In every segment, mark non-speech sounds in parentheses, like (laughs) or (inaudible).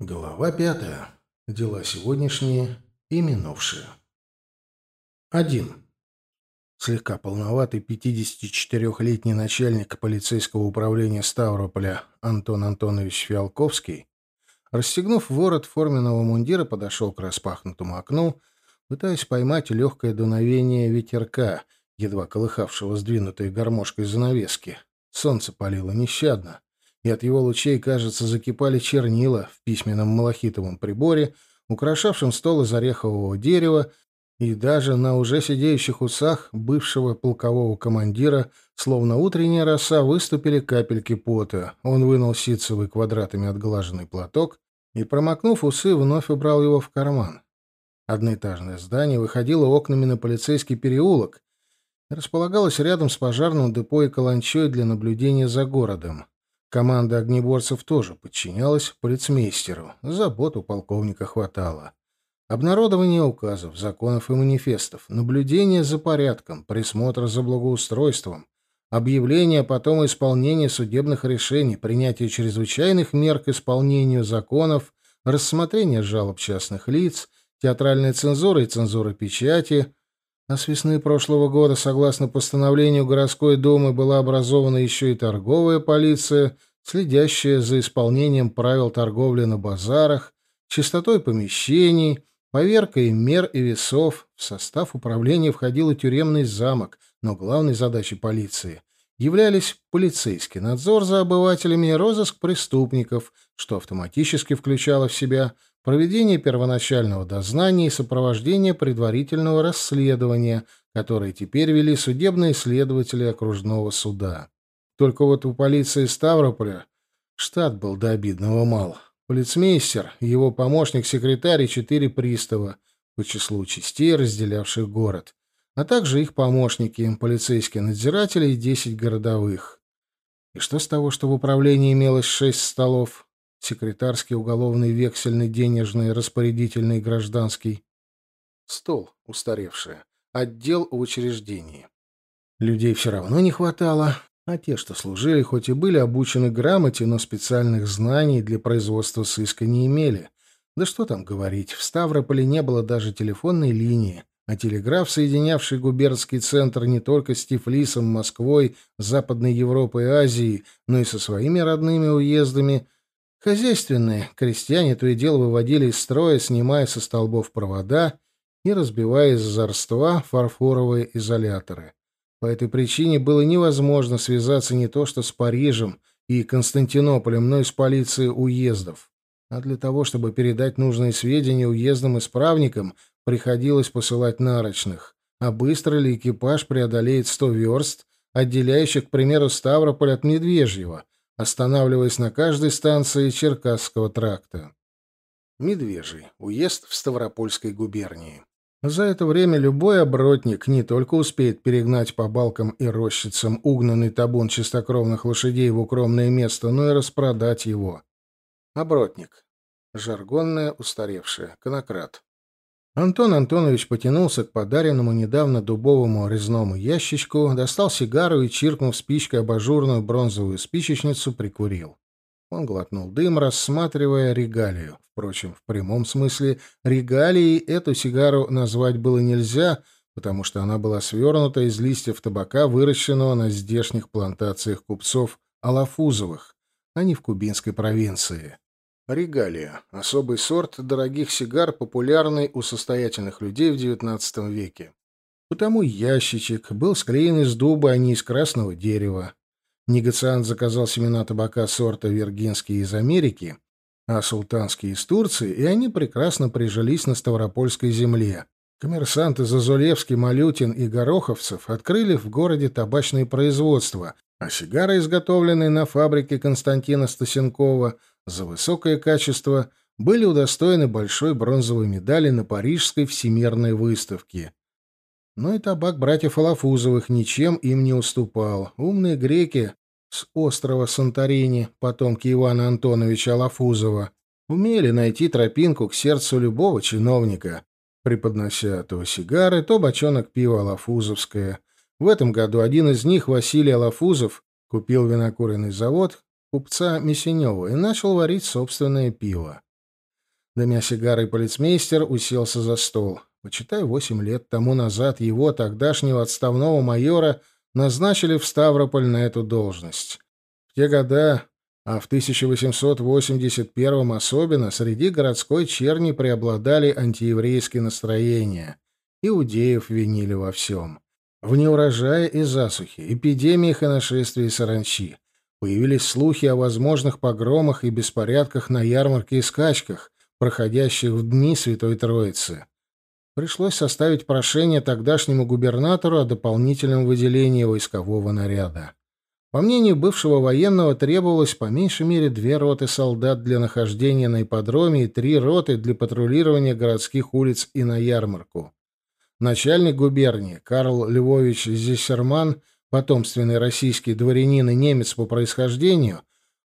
Глава пятая. Дела сегодняшние и минувшие. Один. Слегка полноватый 54-летний начальник полицейского управления Ставрополя Антон Антонович Фиалковский, расстегнув ворот форменного мундира, подошел к распахнутому окну, пытаясь поймать легкое дуновение ветерка, едва колыхавшего сдвинутой гармошкой занавески. Солнце палило нещадно и от его лучей, кажется, закипали чернила в письменном малахитовом приборе, украшавшем стол из орехового дерева, и даже на уже сидеющих усах бывшего полкового командира, словно утренняя роса, выступили капельки пота. Он вынул ситцевый квадратами отглаженный платок и, промокнув усы, вновь убрал его в карман. Одноэтажное здание выходило окнами на полицейский переулок и располагалось рядом с пожарным депо и каланчой для наблюдения за городом. Команда огнеборцев тоже подчинялась полицмейстеру. Забот у полковника хватало. Обнародование указов, законов и манифестов, наблюдение за порядком, присмотр за благоустройством, объявление, потом исполнение судебных решений, принятие чрезвычайных мер к исполнению законов, рассмотрение жалоб частных лиц, театральная цензура и цензура печати. А с весны прошлого года, согласно постановлению городской думы, была образована еще и торговая полиция — следящая за исполнением правил торговли на базарах, чистотой помещений, поверкой мер и весов. В состав управления входил и тюремный замок, но главной задачей полиции являлись полицейский надзор за обывателями и розыск преступников, что автоматически включало в себя проведение первоначального дознания и сопровождение предварительного расследования, которые теперь вели судебные следователи окружного суда. Только вот у полиции Ставрополя штат был до обидного мал. Полицмейстер, его помощник-секретарь и четыре пристава по числу частей, разделявших город, а также их помощники, полицейские надзиратели и десять городовых. И что с того, что в управлении имелось шесть столов? Секретарский, уголовный, вексельный, денежный, распорядительный, гражданский. Стол устаревший. Отдел в учреждении. Людей все равно не хватало, а те, что служили, хоть и были обучены грамоте, но специальных знаний для производства сыска не имели. Да что там говорить, в Ставрополе не было даже телефонной линии, а телеграф, соединявший губернский центр не только с Тифлисом, Москвой, Западной Европой и Азией, но и со своими родными уездами, хозяйственные крестьяне то и дело выводили из строя, снимая со столбов провода и разбивая из зарства фарфоровые изоляторы. По этой причине было невозможно связаться не то что с Парижем и Константинополем, но и с полицией уездов. А для того, чтобы передать нужные сведения уездным исправникам, приходилось посылать нарочных. А быстро ли экипаж преодолеет сто верст, отделяющих, к примеру, Ставрополь от Медвежьего, останавливаясь на каждой станции Черкасского тракта? Медвежий. Уезд в Ставропольской губернии. За это время любой оборотник не только успеет перегнать по балкам и рощицам угнанный табун чистокровных лошадей в укромное место, но и распродать его. Оборотник. Жаргонное, устаревшее. Конократ. Антон Антонович потянулся к подаренному недавно дубовому резному ящичку, достал сигару и, чиркнув спичкой абажурную бронзовую спичечницу, прикурил. Он глотнул дым, рассматривая регалию. Впрочем, в прямом смысле регалией эту сигару назвать было нельзя, потому что она была свернута из листьев табака, выращенного на здешних плантациях купцов Алафузовых, а не в кубинской провинции. Регалия — особый сорт дорогих сигар, популярный у состоятельных людей в XIX веке. Потому ящичек был склеен из дуба, а не из красного дерева. Негациант заказал семена табака сорта виргинский из Америки, а султанские из Турции, и они прекрасно прижились на Ставропольской земле. Коммерсанты Зазулевский, Малютин и Гороховцев открыли в городе табачное производство, а сигары, изготовленные на фабрике Константина Стасенкова за высокое качество, были удостоены большой бронзовой медали на Парижской всемирной выставке. Но и табак братьев Алафузовых ничем им не уступал. Умные греки с острова Санторини, потомки Ивана Антоновича Алафузова, умели найти тропинку к сердцу любого чиновника, преподнося то сигары, то бочонок пива Алафузовское. В этом году один из них, Василий Алафузов, купил винокуренный завод купца Месенева и начал варить собственное пиво. Дымя сигарой полицмейстер уселся за стол. Почитай, восемь лет тому назад его, тогдашнего отставного майора, назначили в Ставрополь на эту должность. В те года, а в 1881 особенно, среди городской черни преобладали антиеврейские настроения. Иудеев винили во всем. В неурожае и засухе, эпидемиях и нашествии саранчи. Появились слухи о возможных погромах и беспорядках на ярмарке и скачках, проходящих в дни Святой Троицы. Пришлось составить прошение тогдашнему губернатору о дополнительном выделении войскового наряда. По мнению бывшего военного, требовалось по меньшей мере две роты солдат для нахождения на ипподроме и три роты для патрулирования городских улиц и на ярмарку. Начальник губернии Карл Львович Зессерман, потомственный российский дворянин и немец по происхождению,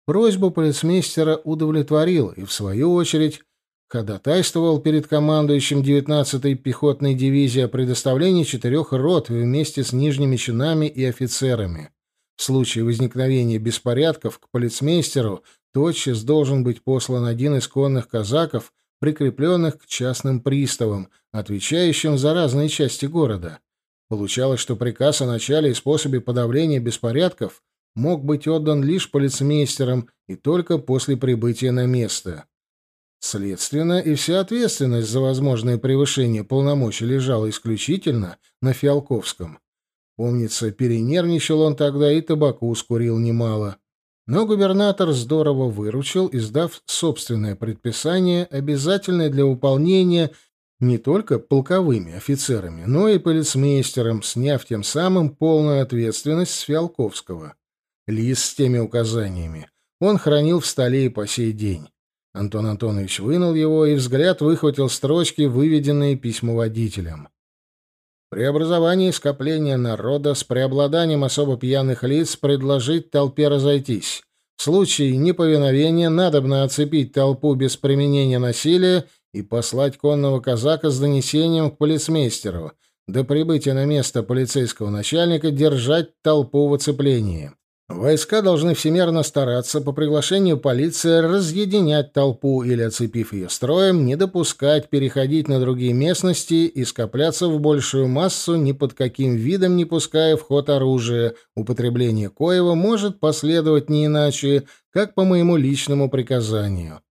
просьбу полицмейстера удовлетворил и, в свою очередь, ходатайствовал перед командующим 19-й пехотной дивизией о предоставлении четырех рот вместе с нижними чинами и офицерами. В случае возникновения беспорядков к полицмейстеру тотчас должен быть послан один из конных казаков, прикрепленных к частным приставам, отвечающим за разные части города. Получалось, что приказ о начале и способе подавления беспорядков мог быть отдан лишь полицмейстерам и только после прибытия на место. Следственно, и вся ответственность за возможное превышение полномочий лежала исключительно на Фиалковском. Помнится, перенервничал он тогда и табаку скурил немало. Но губернатор здорово выручил, издав собственное предписание, обязательное для выполнения не только полковыми офицерами, но и полицмейстером, сняв тем самым полную ответственность с Фиалковского. Лист с теми указаниями он хранил в столе и по сей день. Антон Антонович вынул его, и взгляд выхватил строчки, выведенные письмоводителем. При образовании скопления народа с преобладанием особо пьяных лиц предложить толпе разойтись. В случае неповиновения надобно оцепить толпу без применения насилия и послать конного казака с донесением к полицмейстеру. До прибытия на место полицейского начальника держать толпу в оцеплении. Войска должны всемерно стараться по приглашению полиции разъединять толпу или, оцепив ее строем, не допускать переходить на другие местности и скопляться в большую массу ни под каким видом не пуская в ход оружия, употребление коего может последовать не иначе, как по моему личному приказанию.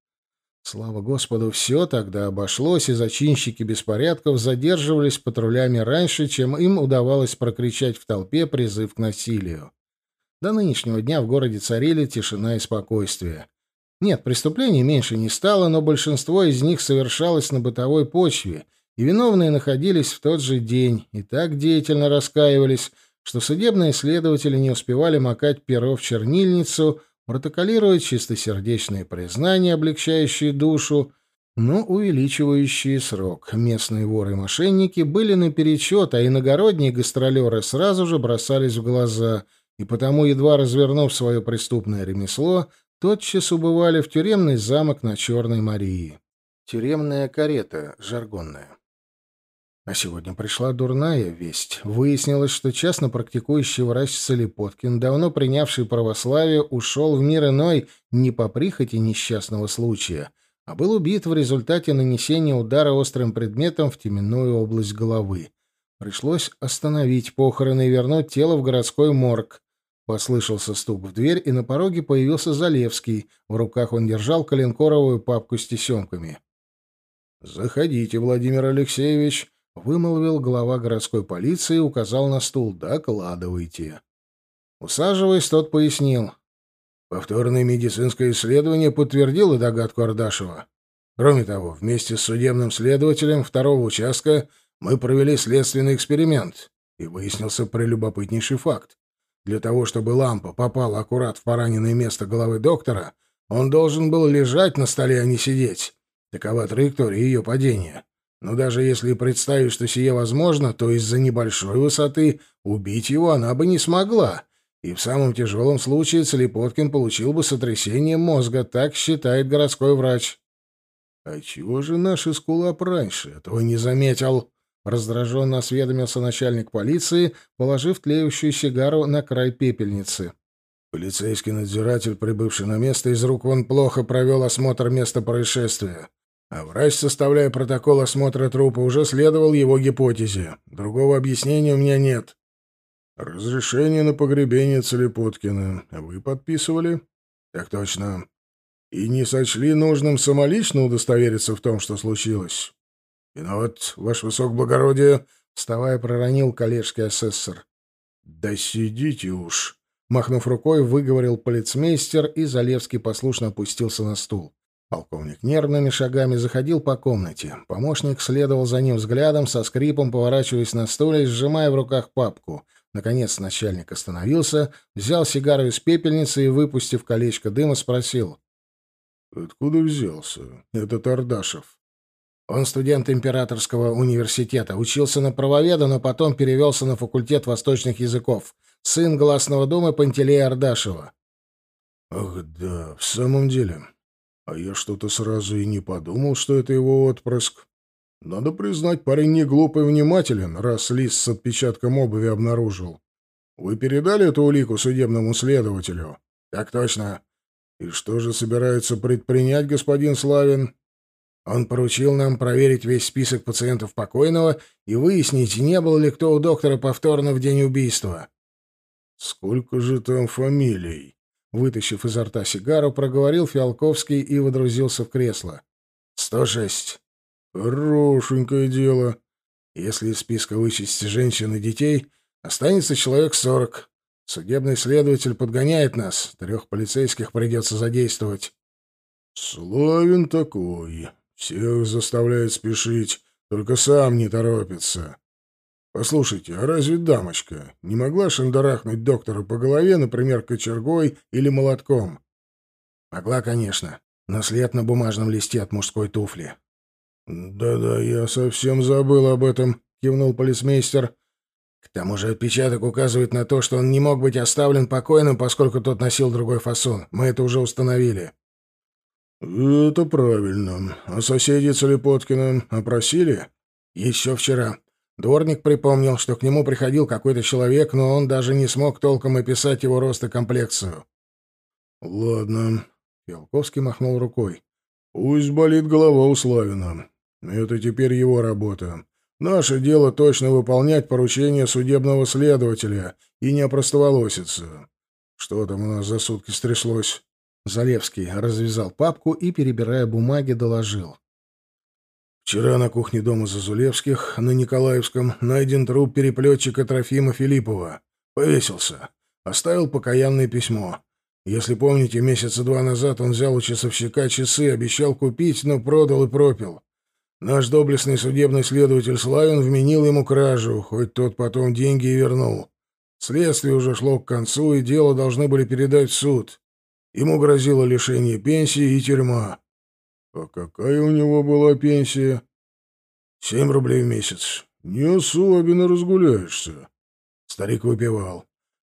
Слава Господу, все тогда обошлось, и зачинщики беспорядков задерживались патрулями раньше, чем им удавалось прокричать в толпе призыв к насилию. До нынешнего дня в городе царили тишина и спокойствие. Нет, преступлений меньше не стало, но большинство из них совершалось на бытовой почве, и виновные находились в тот же день и так деятельно раскаивались, что судебные следователи не успевали макать перо в чернильницу, протоколировать чистосердечные признания, облегчающие душу, но увеличивающие срок. Местные воры и мошенники были наперечет, а иногородние гастролеры сразу же бросались в глаза — и потому, едва развернув свое преступное ремесло, тотчас убывали в тюремный замок на Черной Марии. Тюремная карета, жаргонная. А сегодня пришла дурная весть. Выяснилось, что частно практикующий врач Солипоткин, давно принявший православие, ушел в мир иной не по прихоти несчастного случая, а был убит в результате нанесения удара острым предметом в теменную область головы. Пришлось остановить похороны и вернуть тело в городской морг. Послышался стук в дверь, и на пороге появился Залевский. В руках он держал коленкоровую папку с тесемками. «Заходите, Владимир Алексеевич», — вымолвил глава городской полиции и указал на стул. «Докладывайте». Усаживаясь, тот пояснил. Повторное медицинское исследование подтвердило догадку Ардашева. Кроме того, вместе с судебным следователем второго участка мы провели следственный эксперимент, и выяснился прелюбопытнейший факт. Для того, чтобы лампа попала аккурат в пораненное место головы доктора, он должен был лежать на столе, а не сидеть. Такова траектория ее падения. Но даже если представить, что сие возможно, то из-за небольшой высоты убить его она бы не смогла. И в самом тяжелом случае Целепоткин получил бы сотрясение мозга, так считает городской врач. — А чего же наш Эскулап раньше этого не заметил? Раздраженно осведомился начальник полиции, положив тлеющую сигару на край пепельницы. Полицейский надзиратель, прибывший на место, из рук вон плохо провел осмотр места происшествия. А врач, составляя протокол осмотра трупа, уже следовал его гипотезе. Другого объяснения у меня нет. Разрешение на погребение Целепоткина вы подписывали? Так точно. И не сочли нужным самолично удостовериться в том, что случилось? Виноват, ваше высокоблагородие, вставая, проронил коллежский асессор. Да сидите уж. Махнув рукой, выговорил полицмейстер, и Залевский послушно опустился на стул. Полковник нервными шагами заходил по комнате. Помощник следовал за ним взглядом, со скрипом поворачиваясь на стуле и сжимая в руках папку. Наконец начальник остановился, взял сигару из пепельницы и, выпустив колечко дыма, спросил. «Откуда взялся этот Ардашев?» Он студент Императорского университета, учился на правоведа, но потом перевелся на факультет восточных языков. Сын Гласного дома Пантелея Ардашева. «Ах да, в самом деле. А я что-то сразу и не подумал, что это его отпрыск. Надо признать, парень не глупый и внимателен, раз лист с отпечатком обуви обнаружил. Вы передали эту улику судебному следователю? Так точно. И что же собирается предпринять господин Славин? Он поручил нам проверить весь список пациентов покойного и выяснить, не был ли кто у доктора повторно в день убийства. Сколько же там фамилий? Вытащив изо рта сигару, проговорил Фиалковский и водрузился в кресло. «Сто шесть». «Хорошенькое дело. Если из списка вычесть женщин и детей, останется человек сорок. Судебный следователь подгоняет нас. Трех полицейских придется задействовать». «Славен такой. Всех заставляет спешить, только сам не торопится. Послушайте, а разве дамочка не могла шандарахнуть доктора по голове, например, кочергой или молотком? Могла, конечно, но след на бумажном листе от мужской туфли. «Да-да, я совсем забыл об этом», — кивнул полицмейстер. «К тому же отпечаток указывает на то, что он не мог быть оставлен покойным, поскольку тот носил другой фасон. Мы это уже установили». «Это правильно. А соседи Целепоткина опросили?» «Еще вчера. Дворник припомнил, что к нему приходил какой-то человек, но он даже не смог толком описать его рост и комплекцию. «Ладно», — Фиалковский махнул рукой. «Пусть болит голова у Славина. Это теперь его работа. Наше дело точно выполнять поручения судебного следователя и не опростоволоситься. Что там у нас за сутки стряслось?» Залевский развязал папку и, перебирая бумаги, доложил. Вчера на кухне дома Зазулевских на Николаевском найден труп переплетчика Трофима Филиппова. Повесился. Оставил покаянное письмо. Если помните, месяца два назад он взял у часовщика часы, обещал купить, но продал и пропил. Наш доблестный судебный следователь Славин вменил ему кражу, хоть тот потом деньги и вернул. Следствие уже шло к концу, и дело должны были передать в суд. Ему грозило лишение пенсии и тюрьма. А какая у него была пенсия? Семь рублей в месяц. Не особенно разгуляешься. Старик выпивал.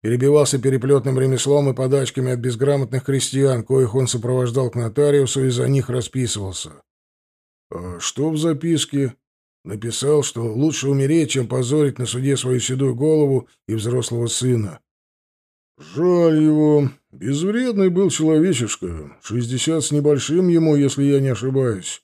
Перебивался переплетным ремеслом и подачками от безграмотных крестьян, коих он сопровождал к нотариусу и за них расписывался. А что в записке? Написал, что лучше умереть, чем позорить на суде свою седую голову и взрослого сына. Жаль его. Безвредный был человечишка. Шестьдесят с небольшим ему, если я не ошибаюсь.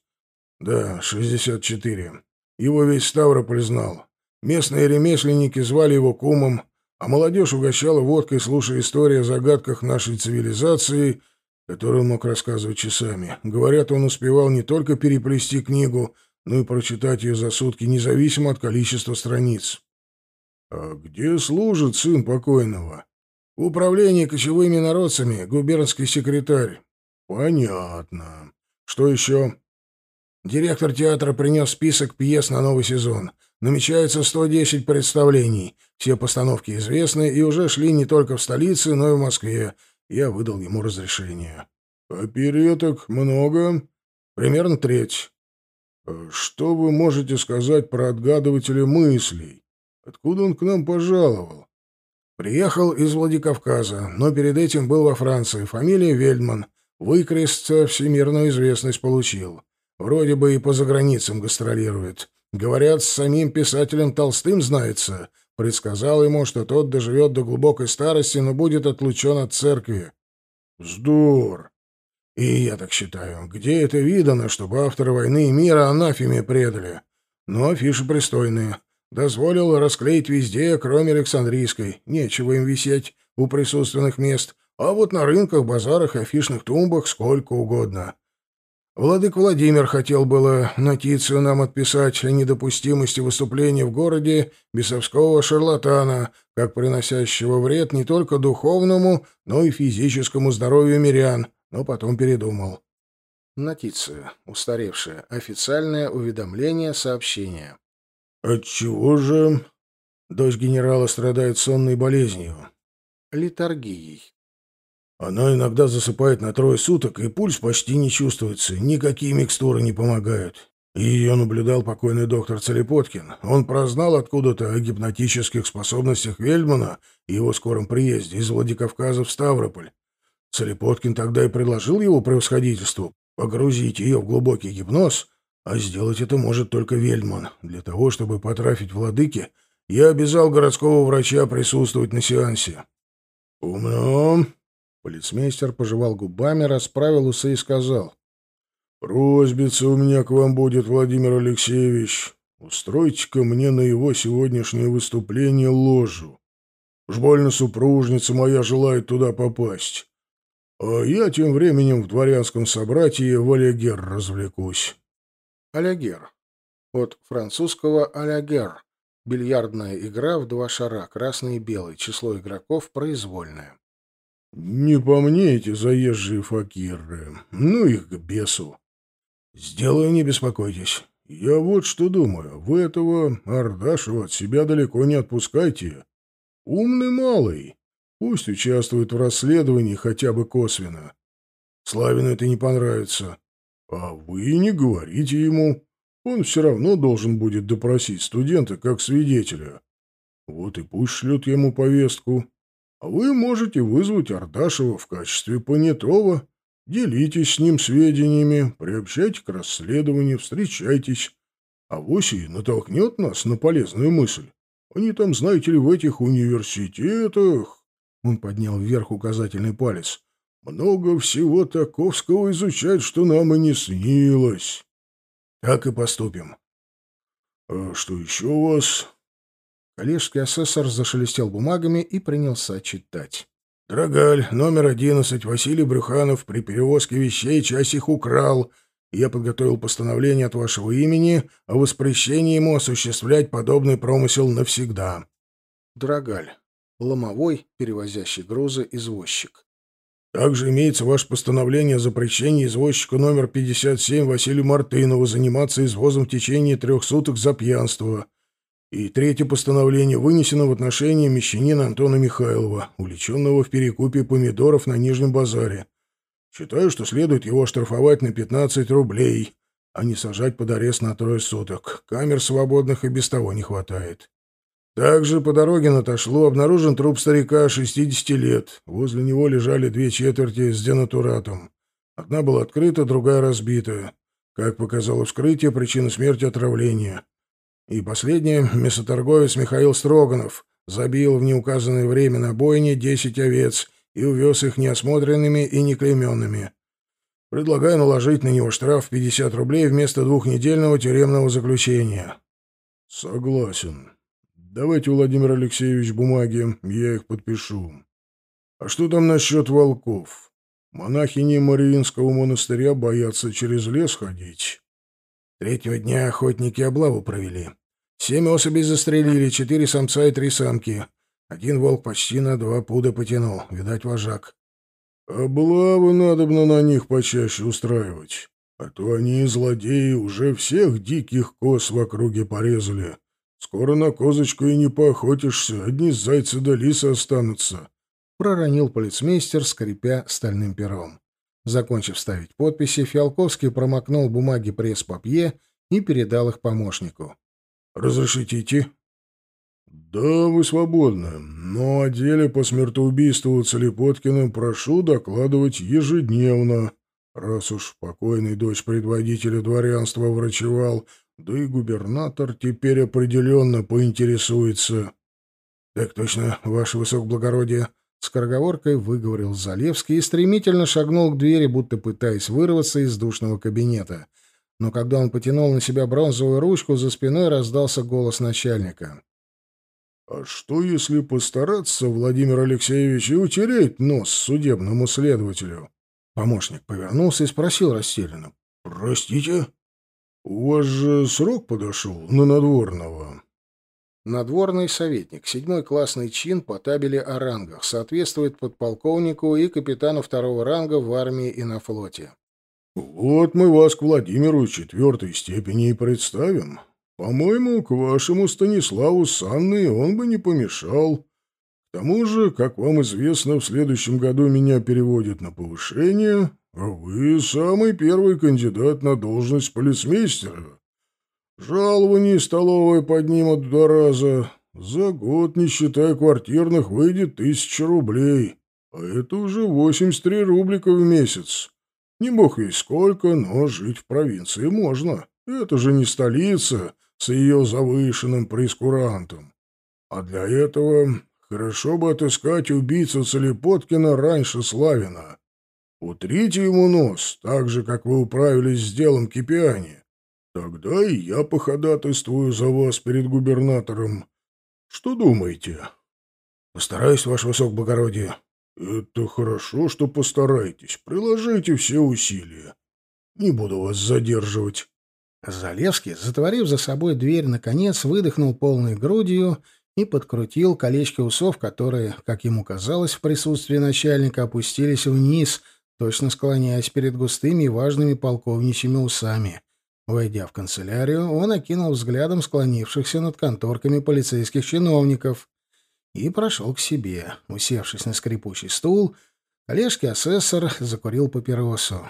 Да, шестьдесят четыре. Его весь Ставрополь знал. Местные ремесленники звали его кумом, а молодежь угощала водкой, слушая истории о загадках нашей цивилизации, которую он мог рассказывать часами. Говорят, он успевал не только переплести книгу, но и прочитать ее за сутки, независимо от количества страниц. «А где служит сын покойного?» В управлении кочевыми народцами губернский секретарь. Понятно. Что еще? Директор театра принес список пьес на новый сезон. Намечается 110 представлений. Все постановки известны и уже шли не только в столице, но и в Москве. Я выдал ему разрешение. Опереток много? Примерно треть. А что вы можете сказать про отгадывателя мыслей? Откуда он к нам пожаловал? Приехал из Владикавказа, но перед этим был во Франции. Фамилия Вельдман. Выкрестца всемирную известность получил. Вроде бы и по заграницам гастролирует. Говорят, с самим писателем Толстым знается. Предсказал ему, что тот доживет до глубокой старости, но будет отлучен от церкви. Вздор! И я так считаю. Где это видано, чтобы авторы «Войны и мира» анафеме предали? Но афиши пристойные. Дозволил расклеить везде, кроме Александрийской. Нечего им висеть у присутственных мест. А вот на рынках, базарах и афишных тумбах сколько угодно. Владык Владимир хотел было нотицию нам отписать о недопустимости выступления в городе бесовского шарлатана, как приносящего вред не только духовному, но и физическому здоровью мирян, но потом передумал. Нотиция. Устаревшая. Официальное уведомление, сообщение. Отчего же дочь генерала страдает сонной болезнью? Литургией. Она иногда засыпает на трое суток, и пульс почти не чувствуется. Никакие микстуры не помогают. Ее наблюдал покойный доктор Целепоткин. Он прознал откуда-то о гипнотических способностях Вельмана и его скором приезде из Владикавказа в Ставрополь. Целепоткин тогда и предложил его превосходительству погрузить ее в глубокий гипноз, а сделать это может только Вельман. Для того, чтобы потрафить владыке, я обязал городского врача присутствовать на сеансе. «Умно», Полицмейстер пожевал губами, расправил усы и сказал. «Просьбица у меня к вам будет, Владимир Алексеевич. Устройте-ка мне на его сегодняшнее выступление ложу. Уж больно супружница моя желает туда попасть. А я тем временем в дворянском собратье в Алягер развлекусь». Алягер. От французского «алягер». Бильярдная игра в два шара, красный и белый. Число игроков произвольное. «Не по мне эти заезжие факиры. Ну их к бесу. Сделаю, не беспокойтесь. Я вот что думаю. Вы этого Ардашева от себя далеко не отпускайте. Умный малый. Пусть участвует в расследовании хотя бы косвенно. Славину это не понравится. А вы не говорите ему. Он все равно должен будет допросить студента как свидетеля. Вот и пусть шлют ему повестку. А вы можете вызвать Ардашева в качестве понятого, делитесь с ним сведениями, приобщайте к расследованию, встречайтесь. А Воси натолкнет нас на полезную мысль. Они там, знаете ли, в этих университетах...» Он поднял вверх указательный палец. «Много всего таковского изучать, что нам и не снилось. Так и поступим». «А что еще у вас?» Коллежский асессор зашелестел бумагами и принялся читать. «Драгаль, номер одиннадцать, Василий Брюханов при перевозке вещей часть их украл. Я подготовил постановление от вашего имени о воспрещении ему осуществлять подобный промысел навсегда». Драгаль. Ломовой, перевозящий грузы, извозчик. Также имеется ваше постановление о запрещении извозчику номер 57 Василию Мартынову заниматься извозом в течение трех суток за пьянство. И третье постановление вынесено в отношении мещанина Антона Михайлова, увлеченного в перекупе помидоров на Нижнем базаре. Считаю, что следует его оштрафовать на 15 рублей, а не сажать под арест на трое суток. Камер свободных и без того не хватает. Также по дороге на Ташлу обнаружен труп старика 60 лет. Возле него лежали две четверти с денатуратом. Одна была открыта, другая разбита. Как показало вскрытие, причина смерти — отравление. И последнее, мясоторговец Михаил Строганов забил в неуказанное время на бойне десять овец и увез их неосмотренными и неклейменными. Предлагаю наложить на него штраф в 50 рублей вместо двухнедельного тюремного заключения. Согласен. Давайте, Владимир Алексеевич, бумаги, я их подпишу. А что там насчет волков? Монахини Мариинского монастыря боятся через лес ходить. Третьего дня охотники облаву провели. Семь особей застрелили, четыре самца и три самки. Один волк почти на два пуда потянул, видать, вожак. Облавы надобно на них почаще устраивать, а то они, злодеи, уже всех диких коз в округе порезали. Скоро на козочку и не поохотишься, одни зайцы да лисы останутся. Проронил полицмейстер, скрипя стальным пером. Закончив ставить подписи, Фиалковский промокнул бумаги пресс-папье и передал их помощнику. «Разрешите идти?» «Да, вы свободны, но о деле по смертоубийству Целепоткиным прошу докладывать ежедневно, раз уж покойный дочь предводителя дворянства врачевал, да и губернатор теперь определенно поинтересуется». «Так точно, ваше высокоблагородие», скороговоркой выговорил Залевский и стремительно шагнул к двери, будто пытаясь вырваться из душного кабинета. Но когда он потянул на себя бронзовую ручку, за спиной раздался голос начальника. «А что, если постараться, Владимир Алексеевич, и утереть нос судебному следователю?» Помощник повернулся и спросил растерянно. «Простите? У вас же срок подошел на надворного?» Надворный советник, седьмой классный чин по табели о рангах, соответствует подполковнику и капитану второго ранга в армии и на флоте. «Вот мы вас к Владимиру четвертой степени и представим. По-моему, к вашему Станиславу с Анной он бы не помешал. К тому же, как вам известно, в следующем году меня переводят на повышение, вы самый первый кандидат на должность полицмейстера. Жалование столовое поднимут два раза. За год, не считая квартирных, выйдет тысяча рублей. А это уже 83 рублика в месяц. Не бог весь сколько, но жить в провинции можно. Это же не столица с ее завышенным прескурантом. А для этого хорошо бы отыскать убийцу Целепоткина раньше Славина. Утрите ему нос, так же, как вы управились с делом Кипиани. Тогда и я походатайствую за вас перед губернатором. Что думаете? Постараюсь, ваше высокоблагородие. Это хорошо, что постараетесь. Приложите все усилия. Не буду вас задерживать. Залевский, затворив за собой дверь, наконец выдохнул полной грудью и подкрутил колечки усов, которые, как ему казалось, в присутствии начальника опустились вниз, точно склоняясь перед густыми и важными полковничьими усами. Войдя в канцелярию, он окинул взглядом склонившихся над конторками полицейских чиновников и прошел к себе. Усевшись на скрипучий стул, Олежский асессор закурил папиросу.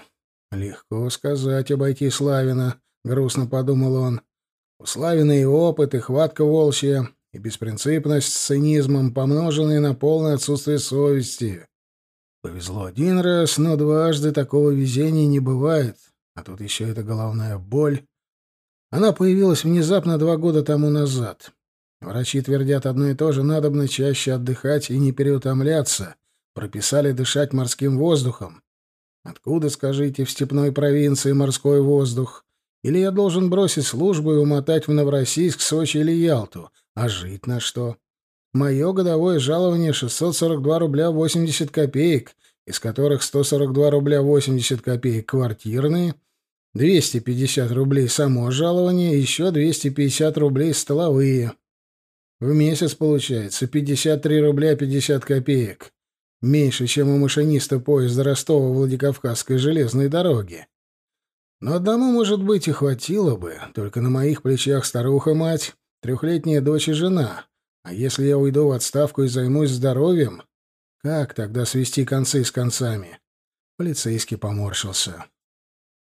«Легко сказать обойти Славина», — грустно подумал он. «У Славина и опыт, и хватка волчья, и беспринципность с цинизмом, помноженные на полное отсутствие совести. Повезло один раз, но дважды такого везения не бывает. А тут еще эта головная боль. Она появилась внезапно два года тому назад. Врачи твердят одно и то же, надобно чаще отдыхать и не переутомляться. Прописали дышать морским воздухом. Откуда, скажите, в степной провинции морской воздух? Или я должен бросить службу и умотать в Новороссийск, Сочи или Ялту? А жить на что? Мое годовое жалование 642 рубля 80 копеек, из которых 142 рубля 80 копеек квартирные — 250 рублей само жалование, еще 250 рублей столовые. В месяц получается 53 рубля 50 копеек. Меньше, чем у машиниста поезда Ростова-Владикавказской железной дороги. Но одному, может быть, и хватило бы. Только на моих плечах старуха-мать, трехлетняя дочь и жена. А если я уйду в отставку и займусь здоровьем, как тогда свести концы с концами? Полицейский поморщился.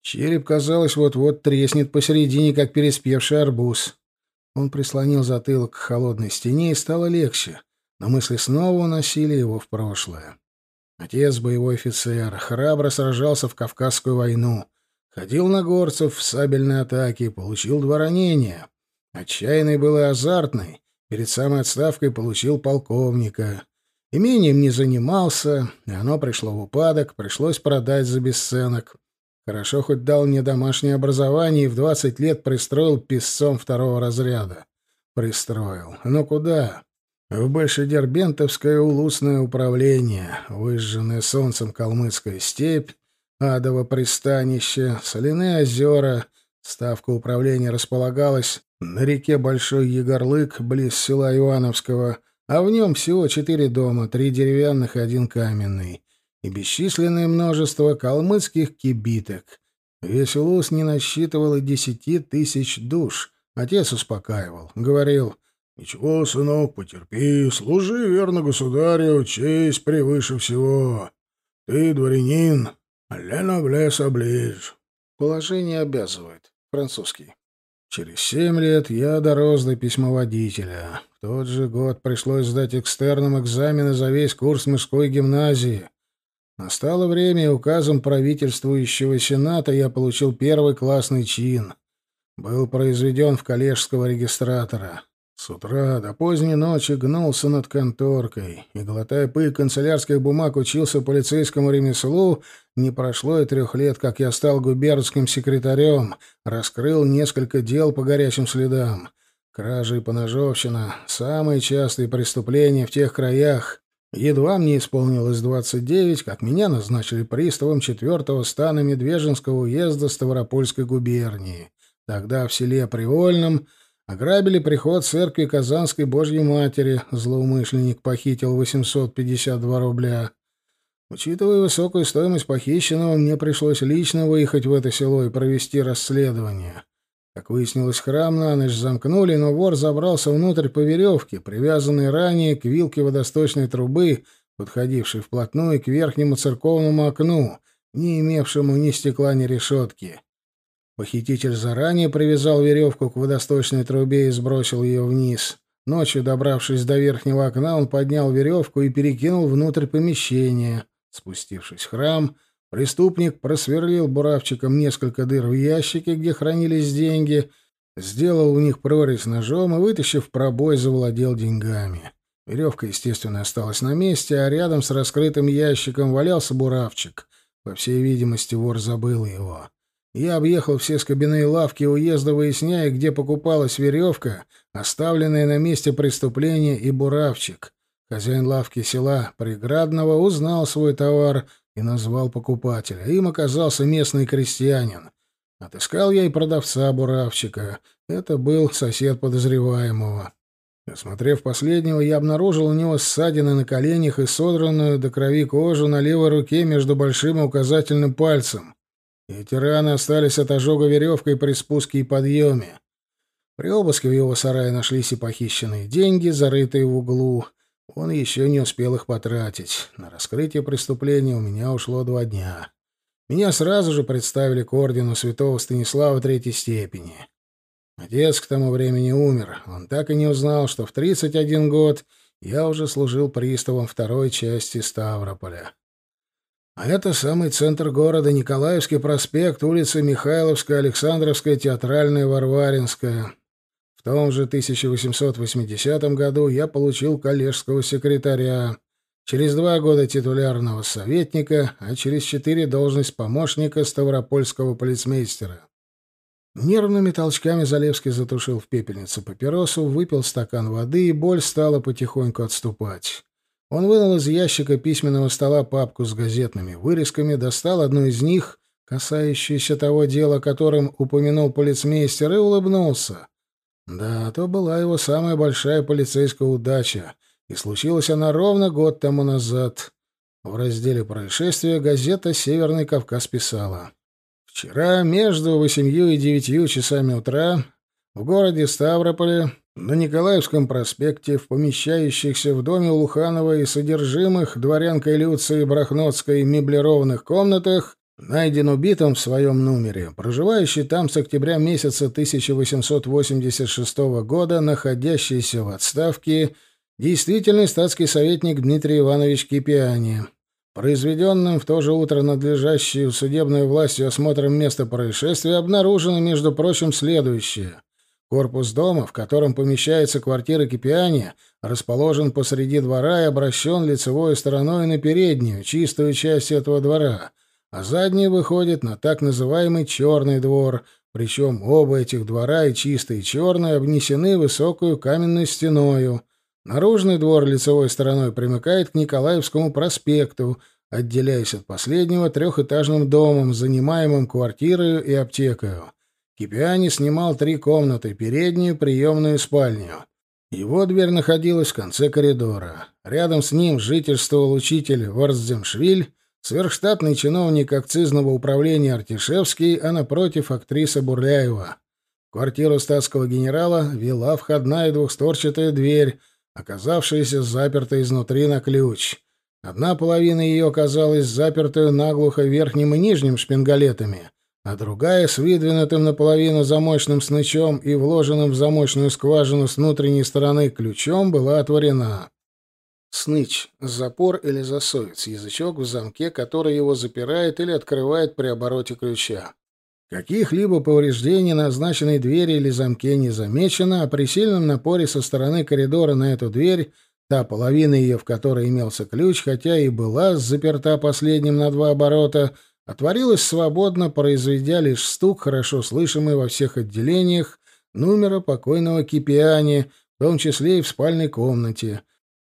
Череп, казалось, вот-вот треснет посередине, как переспевший арбуз. Он прислонил затылок к холодной стене, и стало легче, но мысли снова уносили его в прошлое. Отец, боевой офицер, храбро сражался в Кавказскую войну, ходил на горцев в сабельной атаке, получил два ранения. Отчаянный был и азартный, перед самой отставкой получил полковника. Имением не занимался, и оно пришло в упадок, пришлось продать за бесценок. Хорошо хоть дал мне домашнее образование и в двадцать лет пристроил писцом второго разряда. Пристроил. Но куда? В Большедербентовское улусное управление, выжженное солнцем калмыцкая степь, адово пристанище, соляные озера. Ставка управления располагалась на реке Большой Егорлык, близ села Ивановского, а в нем всего четыре дома, три деревянных и один каменный и бесчисленное множество калмыцких кибиток. Весь улус не насчитывал и десяти тысяч душ. Отец успокаивал, говорил, «Ничего, сынок, потерпи, служи верно государю, честь превыше всего. Ты дворянин, лена блес оближ». Положение обязывает. Французский. Через семь лет я дорос до письмоводителя. В тот же год пришлось сдать экстерном экзамены за весь курс мужской гимназии. Настало время, и указом правительствующего сената я получил первый классный чин. Был произведен в коллежского регистратора. С утра до поздней ночи гнулся над конторкой и, глотая пыль канцелярских бумаг, учился полицейскому ремеслу. Не прошло и трех лет, как я стал губернским секретарем, раскрыл несколько дел по горячим следам. Кражи и поножовщина — самые частые преступления в тех краях. Едва мне исполнилось двадцать девять, как меня назначили приставом четвертого стана Медвежинского уезда Ставропольской губернии. Тогда в селе Привольном ограбили приход церкви Казанской Божьей Матери. Злоумышленник похитил 852 рубля. Учитывая высокую стоимость похищенного, мне пришлось лично выехать в это село и провести расследование. Как выяснилось, храм на ночь замкнули, но вор забрался внутрь по веревке, привязанной ранее к вилке водосточной трубы, подходившей вплотную к верхнему церковному окну, не имевшему ни стекла, ни решетки. Похититель заранее привязал веревку к водосточной трубе и сбросил ее вниз. Ночью, добравшись до верхнего окна, он поднял веревку и перекинул внутрь помещения. Спустившись в храм, Преступник просверлил буравчиком несколько дыр в ящике, где хранились деньги, сделал в них прорезь ножом и, вытащив пробой, завладел деньгами. Веревка, естественно, осталась на месте, а рядом с раскрытым ящиком валялся буравчик. По всей видимости, вор забыл его. Я объехал все скобяные лавки уезда, выясняя, где покупалась веревка, оставленная на месте преступления, и буравчик. Хозяин лавки села Преградного узнал свой товар, и назвал покупателя. Им оказался местный крестьянин. Отыскал я и продавца-буравчика. Это был сосед подозреваемого. Осмотрев последнего, я обнаружил у него ссадины на коленях и содранную до крови кожу на левой руке между большим и указательным пальцем. Эти раны остались от ожога веревкой при спуске и подъеме. При обыске в его сарае нашлись и похищенные деньги, зарытые в углу. Он еще не успел их потратить. На раскрытие преступления у меня ушло два дня. Меня сразу же представили к ордену святого Станислава Третьей степени. Отец к тому времени умер. Он так и не узнал, что в 31 год я уже служил приставом второй части Ставрополя. А это самый центр города, Николаевский проспект, улица Михайловская, Александровская, Театральная, Варваринская. В том же 1880 году я получил коллежского секретаря, через два года титулярного советника, а через четыре должность помощника ставропольского полицмейстера. Нервными толчками Залевский затушил в пепельницу папиросу, выпил стакан воды, и боль стала потихоньку отступать. Он вынул из ящика письменного стола папку с газетными вырезками, достал одну из них, касающуюся того дела, о котором упомянул полицмейстер, и улыбнулся. Да, то была его самая большая полицейская удача, и случилась она ровно год тому назад. В разделе происшествия газета «Северный Кавказ» писала. «Вчера между восемью и девятью часами утра в городе Ставрополе на Николаевском проспекте в помещающихся в доме Луханова и содержимых дворянкой Люции Брахнотской меблированных комнатах Найден убитым в своем номере, проживающий там с октября месяца 1886 года, находящийся в отставке, действительный статский советник Дмитрий Иванович Кипиани. Произведенным в то же утро надлежащую судебной властью осмотром места происшествия обнаружено, между прочим, следующее. Корпус дома, в котором помещается квартира Кипиани, расположен посреди двора и обращен лицевой стороной на переднюю, чистую часть этого двора — а задний выходит на так называемый черный двор, причем оба этих двора, и чистый, и черный, обнесены высокую каменной стеною. Наружный двор лицевой стороной примыкает к Николаевскому проспекту, отделяясь от последнего трехэтажным домом, занимаемым квартирой и аптекой. Кипиани снимал три комнаты, переднюю, приемную и спальню. Его дверь находилась в конце коридора. Рядом с ним жительствовал учитель Ворсдемшвиль, Сверхштатный чиновник акцизного управления Артишевский, а напротив актриса Бурляева. квартиру статского генерала вела входная двухстворчатая дверь, оказавшаяся запертой изнутри на ключ. Одна половина ее оказалась запертой наглухо верхним и нижним шпингалетами, а другая с выдвинутым наполовину замочным снычом и вложенным в замочную скважину с внутренней стороны ключом была отворена. Сныч — запор или засовец, язычок в замке, который его запирает или открывает при обороте ключа. Каких-либо повреждений на означенной двери или замке не замечено, а при сильном напоре со стороны коридора на эту дверь, та половина ее, в которой имелся ключ, хотя и была заперта последним на два оборота, отворилась свободно, произведя лишь стук, хорошо слышимый во всех отделениях, номера покойного Кипиани, в том числе и в спальной комнате.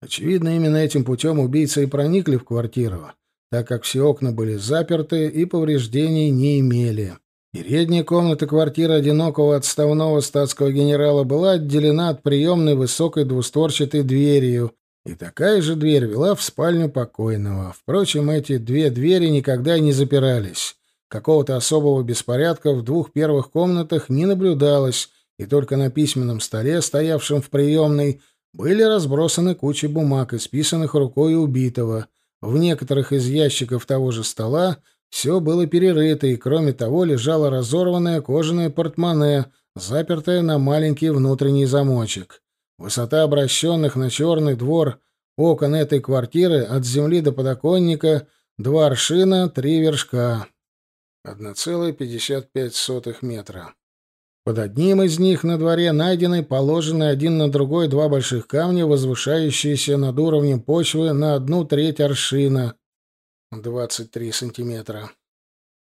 Очевидно, именно этим путем убийцы и проникли в квартиру, так как все окна были заперты и повреждений не имели. Передняя комната квартиры одинокого отставного статского генерала была отделена от приемной высокой двустворчатой дверью, и такая же дверь вела в спальню покойного. Впрочем, эти две двери никогда не запирались. Какого-то особого беспорядка в двух первых комнатах не наблюдалось, и только на письменном столе, стоявшем в приемной, были разбросаны кучи бумаг, исписанных рукой убитого. В некоторых из ящиков того же стола все было перерыто, и, кроме того, лежало разорванное кожаное портмоне, запертое на маленький внутренний замочек. Высота обращенных на черный двор окон этой квартиры от земли до подоконника — два аршина, три вершка. 1,55 метра. Под одним из них на дворе найдены положены один на другой два больших камня, возвышающиеся над уровнем почвы на одну треть аршина, 23 сантиметра.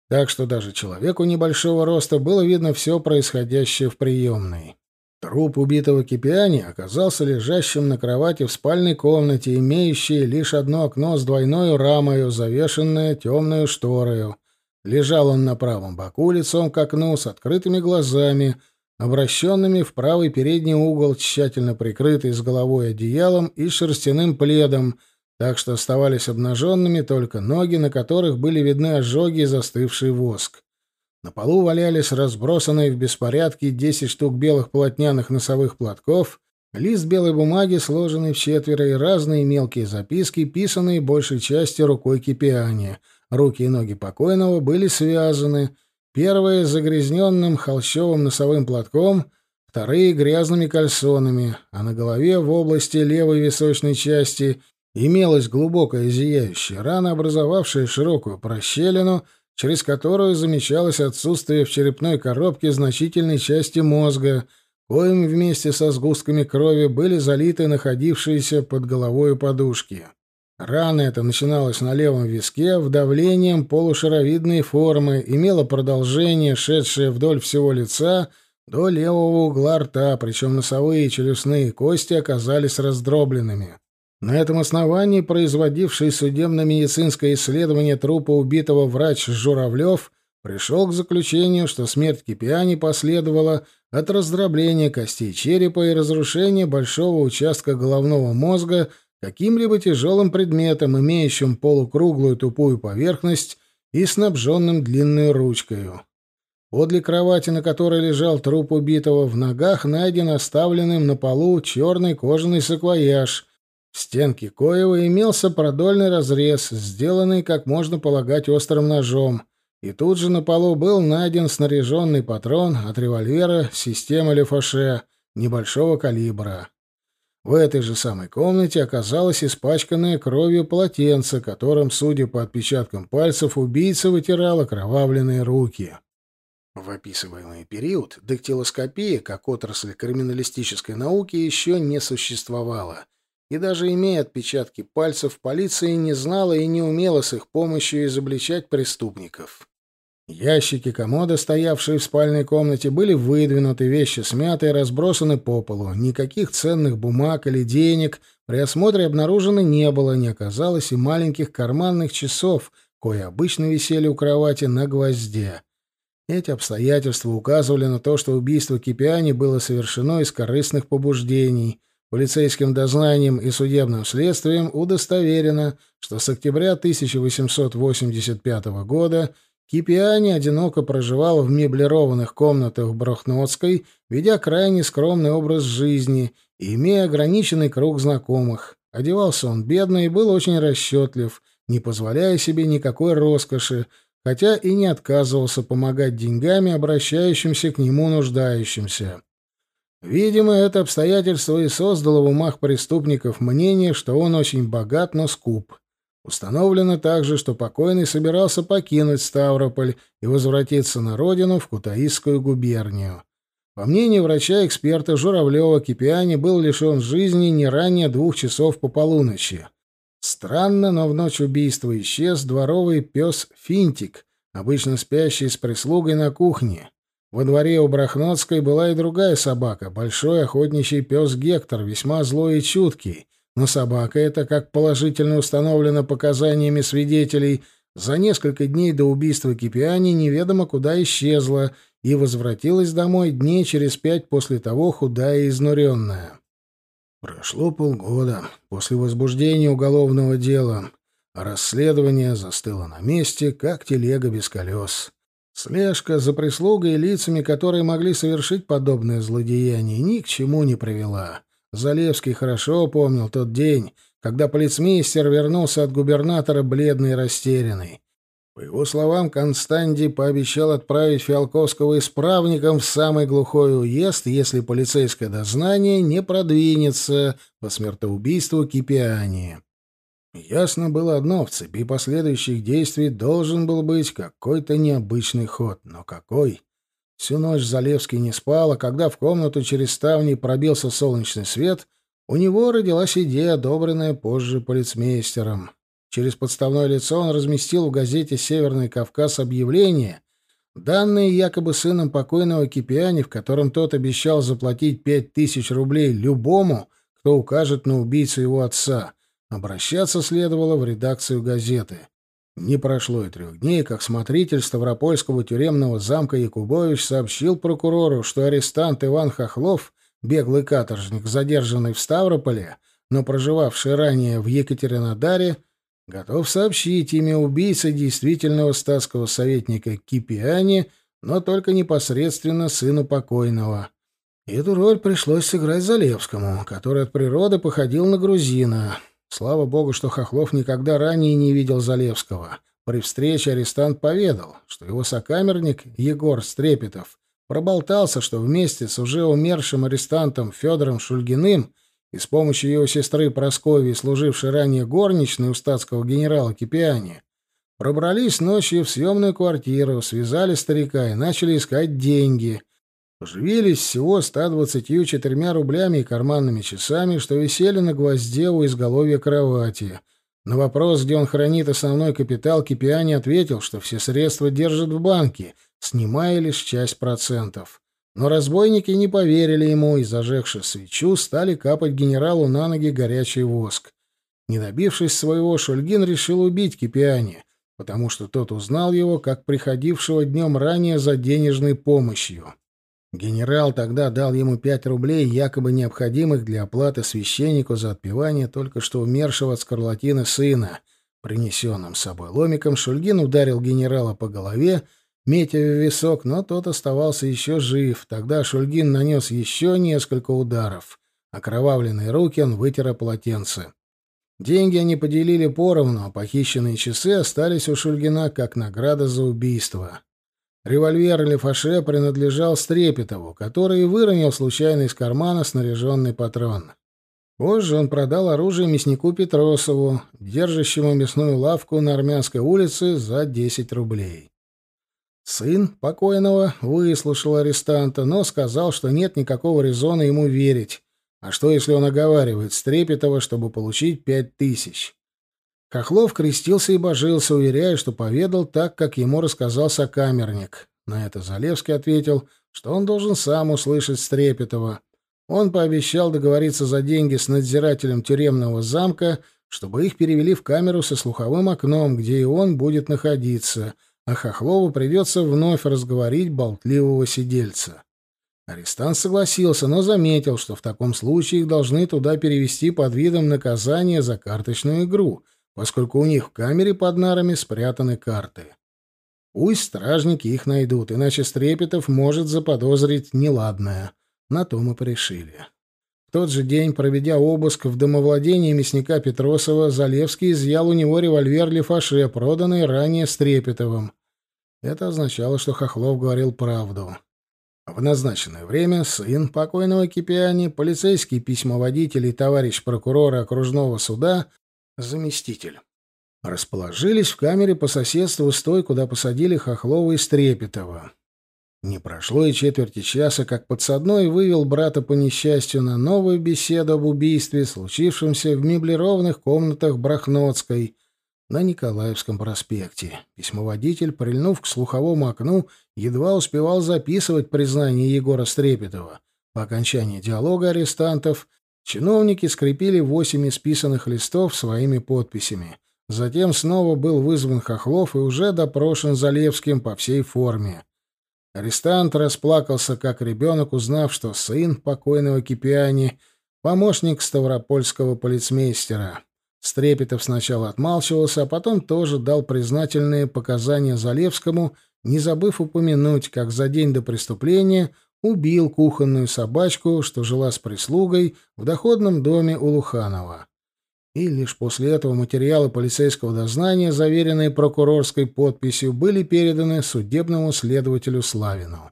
Так что даже человеку небольшого роста было видно все происходящее в приемной. Труп убитого Кипиани оказался лежащим на кровати в спальной комнате, имеющей лишь одно окно с двойной рамою, завешенное темную шторою. Лежал он на правом боку, лицом к окну, с открытыми глазами, обращенными в правый передний угол, тщательно прикрытый с головой одеялом и шерстяным пледом, так что оставались обнаженными только ноги, на которых были видны ожоги и застывший воск. На полу валялись разбросанные в беспорядке десять штук белых полотняных носовых платков, лист белой бумаги, сложенный в четверо, и разные мелкие записки, писанные большей части рукой Кипиани — Руки и ноги покойного были связаны, первые загрязненным холщовым носовым платком, вторые грязными кальсонами, а на голове в области левой височной части имелась глубокая зияющая рана, образовавшая широкую прощелину, через которую замечалось отсутствие в черепной коробке значительной части мозга, коим вместе со сгустками крови были залиты находившиеся под головой подушки. Рана эта начиналась на левом виске, вдавлением полушаровидной формы, имела продолжение, шедшее вдоль всего лица до левого угла рта, причем носовые и челюстные кости оказались раздробленными. На этом основании производивший судебно-медицинское исследование трупа убитого врач Журавлев пришел к заключению, что смерть Кипиани последовала от раздробления костей черепа и разрушения большого участка головного мозга – каким-либо тяжелым предметом, имеющим полукруглую тупую поверхность и снабженным длинной ручкой. Подле кровати, на которой лежал труп убитого, в ногах найден оставленным на полу черный кожаный саквояж. В стенке коего имелся продольный разрез, сделанный, как можно полагать, острым ножом. И тут же на полу был найден снаряженный патрон от револьвера системы Лефоше небольшого калибра. В этой же самой комнате оказалось испачканное кровью полотенце, которым, судя по отпечаткам пальцев, убийца вытирал окровавленные руки. В описываемый период дактилоскопия, как отрасль криминалистической науки, еще не существовала. И даже имея отпечатки пальцев, полиция не знала и не умела с их помощью изобличать преступников. Ящики комода, стоявшие в спальной комнате, были выдвинуты, вещи смяты и разбросаны по полу. Никаких ценных бумаг или денег при осмотре обнаружено не было, не оказалось и маленьких карманных часов, кои обычно висели у кровати на гвозде. Эти обстоятельства указывали на то, что убийство Кипиани было совершено из корыстных побуждений. Полицейским дознанием и судебным следствием удостоверено, что с октября 1885 года Кипиани одиноко проживал в меблированных комнатах Брохнотской, ведя крайне скромный образ жизни и имея ограниченный круг знакомых. Одевался он бедно и был очень расчетлив, не позволяя себе никакой роскоши, хотя и не отказывался помогать деньгами обращающимся к нему нуждающимся. Видимо, это обстоятельство и создало в умах преступников мнение, что он очень богат, но скуп. Установлено также, что покойный собирался покинуть Ставрополь и возвратиться на родину в Кутаисскую губернию. По мнению врача-эксперта Журавлева, Кипиани был лишен жизни не ранее двух часов по полуночи. Странно, но в ночь убийства исчез дворовый пес Финтик, обычно спящий с прислугой на кухне. Во дворе у Брахнотской была и другая собака, большой охотничий пес Гектор, весьма злой и чуткий, но собака эта, как положительно установлено показаниями свидетелей, за несколько дней до убийства Кипиани неведомо куда исчезла и возвратилась домой дней через пять после того, худая и изнуренная. Прошло полгода после возбуждения уголовного дела, а расследование застыло на месте, как телега без колес. Слежка за прислугой и лицами, которые могли совершить подобное злодеяние, ни к чему не привела. Залевский хорошо помнил тот день, когда полицмейстер вернулся от губернатора бледный и растерянный. По его словам, Констанди пообещал отправить Фиалковского исправником в самый глухой уезд, если полицейское дознание не продвинется по смертоубийству Кипиани. Ясно было одно, в цепи последующих действий должен был быть какой-то необычный ход. Но какой? Всю ночь Залевский не спал, а когда в комнату через ставни пробился солнечный свет, у него родилась идея, одобренная позже полицмейстером. Через подставное лицо он разместил в газете «Северный Кавказ» объявление, данное якобы сыном покойного Кипиани, в котором тот обещал заплатить пять тысяч рублей любому, кто укажет на убийцу его отца. Обращаться следовало в редакцию газеты. Не прошло и трех дней, как смотритель Ставропольского тюремного замка Якубович сообщил прокурору, что арестант Иван Хохлов, беглый каторжник, задержанный в Ставрополе, но проживавший ранее в Екатеринодаре, готов сообщить имя убийцы действительного статского советника Кипиани, но только непосредственно сыну покойного. Эту роль пришлось сыграть Залевскому, который от природы походил на грузина. Слава богу, что Хохлов никогда ранее не видел Залевского. При встрече арестант поведал, что его сокамерник Егор Стрепетов проболтался, что вместе с уже умершим арестантом Федором Шульгиным и с помощью его сестры Прасковьи, служившей ранее горничной у статского генерала Кипиани, пробрались ночью в съемную квартиру, связали старика и начали искать деньги — Поживились всего 124 рублями и карманными часами, что висели на гвозде у изголовья кровати. На вопрос, где он хранит основной капитал, Кипиани ответил, что все средства держит в банке, снимая лишь часть процентов. Но разбойники не поверили ему и, зажегши свечу, стали капать генералу на ноги горячий воск. Не добившись своего, Шульгин решил убить Кипиани, потому что тот узнал его как приходившего днем ранее за денежной помощью. Генерал тогда дал ему пять рублей, якобы необходимых для оплаты священнику за отпевание только что умершего от скарлатины сына. Принесенным с собой ломиком Шульгин ударил генерала по голове, метя в висок, но тот оставался еще жив. Тогда Шульгин нанес еще несколько ударов. Окровавленные руки он вытер о полотенце. Деньги они поделили поровну, а похищенные часы остались у Шульгина как награда за убийство. Револьвер Лефаше принадлежал Стрепетову, который выронил случайно из кармана снаряженный патрон. Позже он продал оружие мяснику Петросову, держащему мясную лавку на Армянской улице, за 10 рублей. Сын покойного выслушал арестанта, но сказал, что нет никакого резона ему верить. А что, если он оговаривает Стрепетова, чтобы получить пять тысяч? Хохлов крестился и божился, уверяя, что поведал так, как ему рассказал сокамерник. На это Залевский ответил, что он должен сам услышать Стрепетова. Он пообещал договориться за деньги с надзирателем тюремного замка, чтобы их перевели в камеру со слуховым окном, где и он будет находиться, а Хохлову придется вновь разговорить болтливого сидельца. Арестант согласился, но заметил, что в таком случае их должны туда перевести под видом наказания за карточную игру — поскольку у них в камере под нарами спрятаны карты. Пусть стражники их найдут, иначе Стрепетов может заподозрить неладное. На то мы порешили. В тот же день, проведя обыск в домовладении мясника Петросова, Залевский изъял у него револьвер Лефаше, проданный ранее Стрепетовым. Это означало, что Хохлов говорил правду. В назначенное время сын покойного Кипиани, полицейский письмоводитель и товарищ прокурора окружного суда заместитель. расположились в камере по соседству с той, куда посадили Хохлова и Стрепетова. Не прошло и четверти часа, как подсадной вывел брата по несчастью на новую беседу об убийстве, случившемся в меблированных комнатах Брахноцкой на Николаевском проспекте. Письмоводитель, прильнув к слуховому окну, едва успевал записывать признание Егора Стрепетова. По окончании диалога арестантов чиновники скрепили восемь исписанных листов своими подписями. Затем снова был вызван Хохлов и уже допрошен Залевским по всей форме. Арестант расплакался, как ребенок, узнав, что сын покойного Кипиани — помощник ставропольского полицмейстера. Стрепетов сначала отмалчивался, а потом тоже дал признательные показания Залевскому, не забыв упомянуть, как за день до преступления убил кухонную собачку, что жила с прислугой в доходном доме у Луханова и лишь после этого материалы полицейского дознания, заверенные прокурорской подписью, были переданы судебному следователю Славину.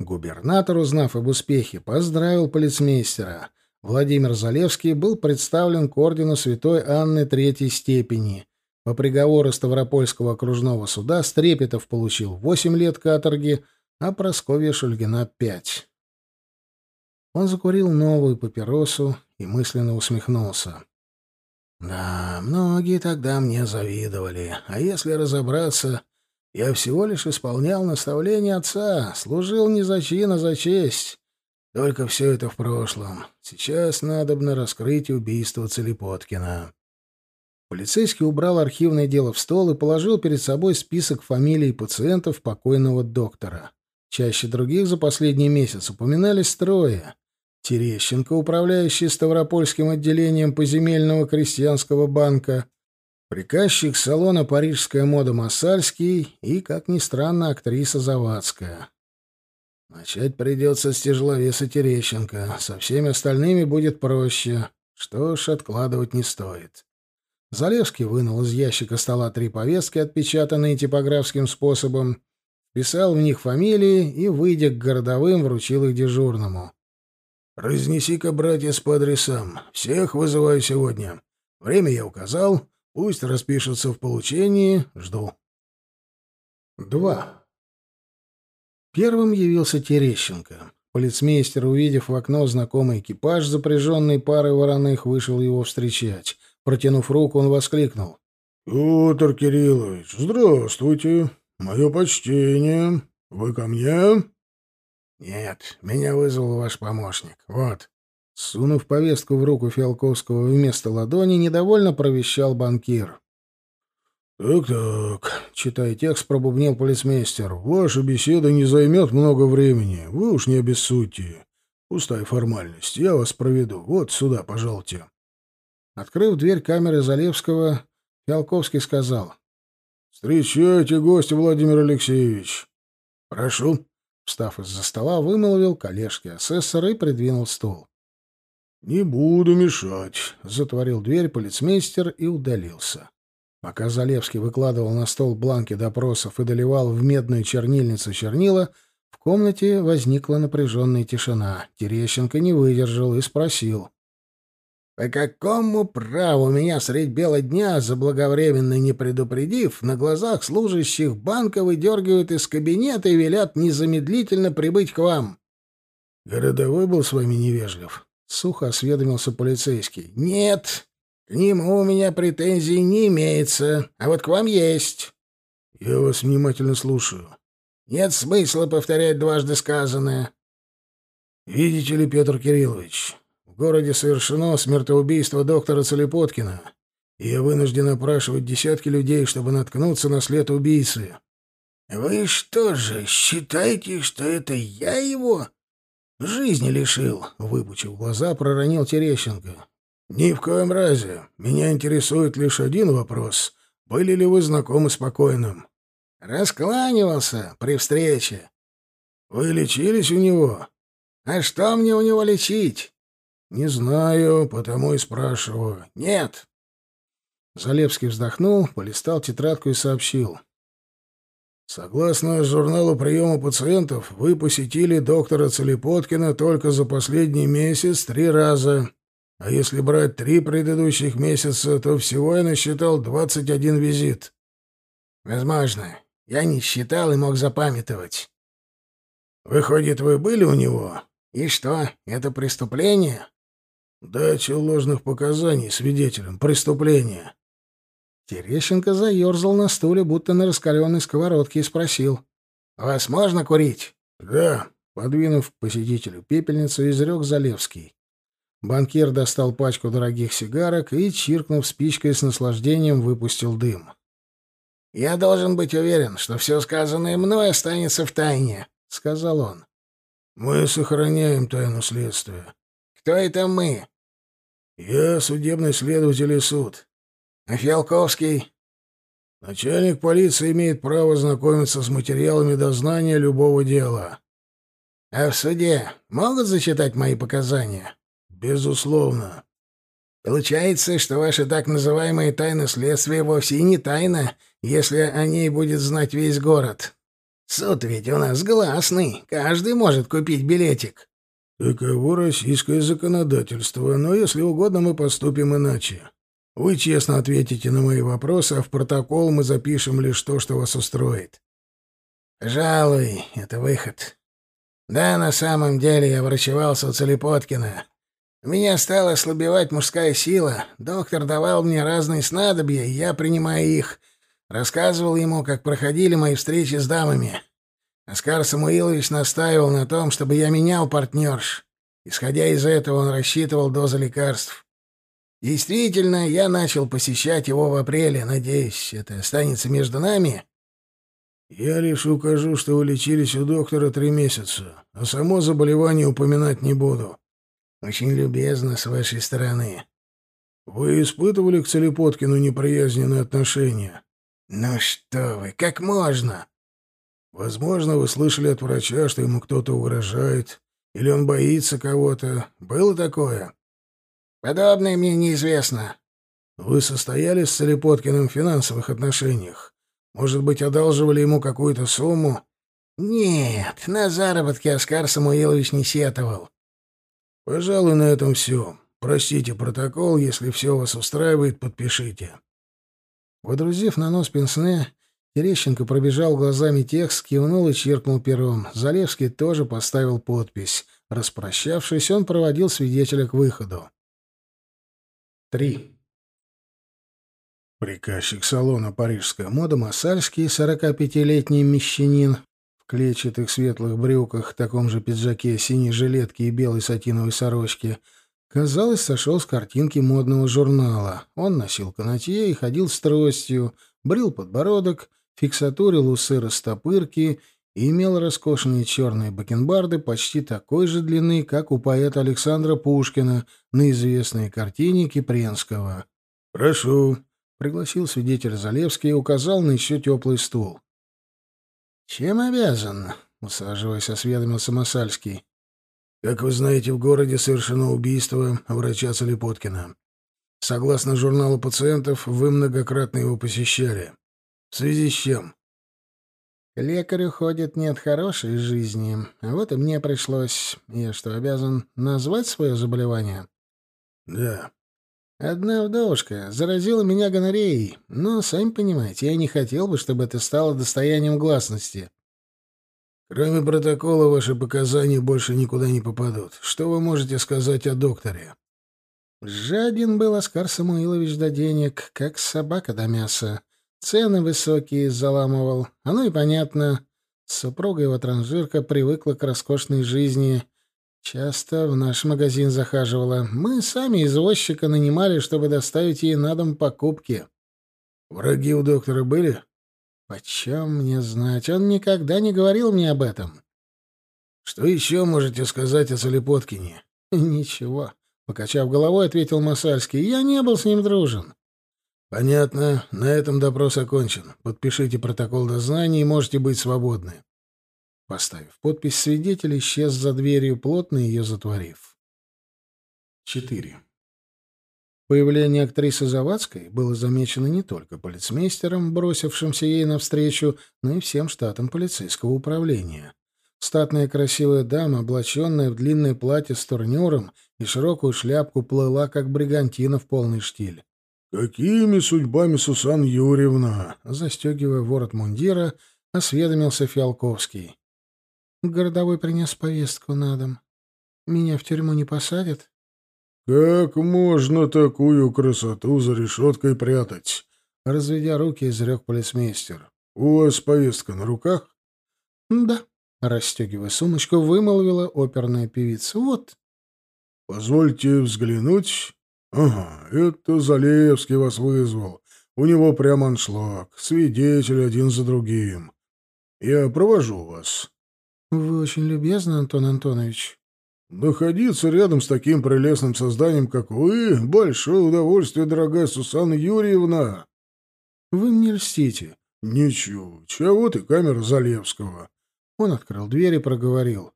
Губернатор, узнав об успехе, поздравил полицмейстера. Владимир Залевский был представлен к ордену святой Анны Третьей степени. По приговору Ставропольского окружного суда Стрепетов получил 8 лет каторги, а Прасковья Шульгина — 5. Он закурил новую папиросу и мысленно усмехнулся. Да, многие тогда мне завидовали, а если разобраться, я всего лишь исполнял наставления отца, служил не за чин, а за честь. Только все это в прошлом. Сейчас надобно раскрыть убийство Целепоткина. Полицейский убрал архивное дело в стол и положил перед собой список фамилий пациентов покойного доктора. Чаще других за последний месяц упоминались трое. Терещенко, управляющий Ставропольским отделением поземельного крестьянского банка, приказчик салона «Парижская мода» Массальский и, как ни странно, актриса Завадская. Начать придется с тяжеловеса Терещенко. Со всеми остальными будет проще. Что ж, откладывать не стоит. Залевский вынул из ящика стола три повестки, отпечатанные типографским способом, писал в них фамилии и, выйдя к городовым, вручил их дежурному. Разнеси-ка, братец, по адресам. Всех вызываю сегодня. Время я указал. Пусть распишутся в получении. Жду. Два. Первым явился Терещенко. Полицмейстер, увидев в окно знакомый экипаж, запряженный парой вороных, вышел его встречать. Протянув руку, он воскликнул. — Петр Кириллович, здравствуйте. Мое почтение. Вы ко мне? «Нет, меня вызвал ваш помощник. Вот». Сунув повестку в руку Фиалковского вместо ладони, недовольно провещал банкир. «Так-так», — читая текст, пробубнил полицмейстер. «Ваша беседа не займет много времени. Вы уж не обессудьте. Пустая формальность. Я вас проведу. Вот сюда, пожалуйте». Открыв дверь камеры Залевского, Фиалковский сказал. «Встречайте гостя, Владимир Алексеевич». «Прошу». Встав из-за стола, вымолвил коллежский асессор и придвинул стул. «Не буду мешать», — затворил дверь полицмейстер и удалился. Пока Залевский выкладывал на стол бланки допросов и доливал в медную чернильницу чернила, в комнате возникла напряженная тишина. Терещенко не выдержал и спросил. По какому праву меня средь бела дня, заблаговременно не предупредив, на глазах служащих банка выдергивают из кабинета и велят незамедлительно прибыть к вам? Городовой был с вами невежлив. Сухо осведомился полицейский. Нет, к нему у меня претензий не имеется, а вот к вам есть. Я вас внимательно слушаю. Нет смысла повторять дважды сказанное. Видите ли, Петр Кириллович, городе совершено смертоубийство доктора Целепоткина, и я вынужден опрашивать десятки людей, чтобы наткнуться на след убийцы. — Вы что же, считаете, что это я его жизни лишил? — выпучив глаза, проронил Терещенко. — Ни в коем разе. Меня интересует лишь один вопрос. Были ли вы знакомы с покойным? — Раскланивался при встрече. — Вы лечились у него? — А что мне у него лечить? «Не знаю, потому и спрашиваю». «Нет». Залевский вздохнул, полистал тетрадку и сообщил. «Согласно журналу приема пациентов, вы посетили доктора Целепоткина только за последний месяц три раза. А если брать три предыдущих месяца, то всего я насчитал двадцать один визит. Возможно. Я не считал и мог запамятовать. Выходит, вы были у него? И что, это преступление? Дача ложных показаний свидетелям. Преступление. Терещенко заерзал на стуле, будто на раскаленной сковородке, и спросил. «Вас можно курить?» «Да», — подвинув к посетителю пепельницу, изрек Залевский. Банкир достал пачку дорогих сигарок и, чиркнув спичкой с наслаждением, выпустил дым. «Я должен быть уверен, что все сказанное мной останется в тайне», — сказал он. «Мы сохраняем тайну следствия». «Кто это мы?» «Я судебный следователь и суд». «А Фиалковский?» «Начальник полиции имеет право знакомиться с материалами дознания любого дела». «А в суде могут зачитать мои показания?» «Безусловно». «Получается, что ваша так называемая тайна следствия вовсе и не тайна, если о ней будет знать весь город. Суд ведь у нас гласный, каждый может купить билетик». «Таково российское законодательство, но если угодно мы поступим иначе. Вы честно ответите на мои вопросы, а в протокол мы запишем лишь то, что вас устроит». «Пожалуй, это выход. Да, на самом деле я врачевался у Целепоткина. Меня стала ослабевать мужская сила. Доктор давал мне разные снадобья, и я, принимая их, рассказывал ему, как проходили мои встречи с дамами. Оскар Самуилович настаивал на том, чтобы я менял партнерш. Исходя из этого, он рассчитывал дозы лекарств. Действительно, я начал посещать его в апреле. Надеюсь, это останется между нами. Я лишь укажу, что вы лечились у доктора три месяца, а само заболевание упоминать не буду. Очень любезно с вашей стороны. Вы испытывали к Целепоткину неприязненные отношения? Ну что вы, как можно? Возможно, вы слышали от врача, что ему кто-то угрожает, или он боится кого-то. Было такое? Подобное мне неизвестно. Вы состояли с Целепоткиным в финансовых отношениях? Может быть, одалживали ему какую-то сумму? Нет, на заработки Оскар Самуилович не сетовал. Пожалуй, на этом все. Простите протокол, если все вас устраивает, подпишите. Водрузив на нос пенсне, Терещенко пробежал глазами текст, кивнул и чиркнул пером. Залевский тоже поставил подпись. Распрощавшись, он проводил свидетеля к выходу. Три. Приказчик салона «Парижская мода» Масальский, 45-летний мещанин, в клетчатых светлых брюках, таком же пиджаке, синей жилетке и белой сатиновой сорочке, казалось, сошел с картинки модного журнала. Он носил канатье и ходил с тростью, брил подбородок, фиксатурил усы растопырки и имел роскошные черные бакенбарды почти такой же длины, как у поэта Александра Пушкина на известной картине Кипренского. «Прошу», — пригласил свидетель Залевский и указал на еще теплый стул. «Чем обязан?» — усаживаясь, осведомился Масальский. «Как вы знаете, в городе совершено убийство врача Целепоткина. Согласно журналу пациентов, вы многократно его посещали. В связи с чем?» «К лекарю ходит не от хорошей жизни, а вот и мне пришлось... Я что, обязан назвать свое заболевание?» «Да». Одна вдовушка заразила меня гонореей, но, сами понимаете, я не хотел бы, чтобы это стало достоянием гласности. Кроме протокола, ваши показания больше никуда не попадут. Что вы можете сказать о докторе? Жаден был Оскар Самуилович до денег, как собака до мяса. Цены высокие заламывал. Оно и понятно. Супруга его транжирка привыкла к роскошной жизни — Часто в наш магазин захаживала. Мы сами извозчика нанимали, чтобы доставить ей на дом покупки. Враги у доктора были? Почем мне знать? Он никогда не говорил мне об этом. Что еще можете сказать о Солепоткине? (laughs) Ничего. Покачав головой, ответил Масальский. Я не был с ним дружен. Понятно. На этом допрос окончен. Подпишите протокол дознания и можете быть свободны. Поставив подпись, свидетель исчез за дверью, плотно ее затворив. 4. Появление актрисы Завадской было замечено не только полицмейстером, бросившимся ей навстречу, но и всем штатом полицейского управления. Статная красивая дама, облаченная в длинное платье с турнюром и широкую шляпку, плыла, как бригантина в полный штиль. «Какими судьбами, Сусан Юрьевна?» Застегивая ворот мундира, осведомился Фиалковский. Городовой принес повестку на дом. Меня в тюрьму не посадят? Как можно такую красоту за решеткой прятать? Разведя руки, изрек полицмейстер. У вас повестка на руках? Да. Расстегивая сумочку, вымолвила оперная певица. Вот. Позвольте взглянуть. Ага, это Залевский вас вызвал. У него прям аншлаг. Свидетели один за другим. Я провожу вас. Вы очень любезны, Антон Антонович. Находиться рядом с таким прелестным созданием, как вы, большое удовольствие, дорогая Сусанна Юрьевна. Вы мне льстите. Ничего. Чего ты, камера Залевского? Он открыл дверь и проговорил.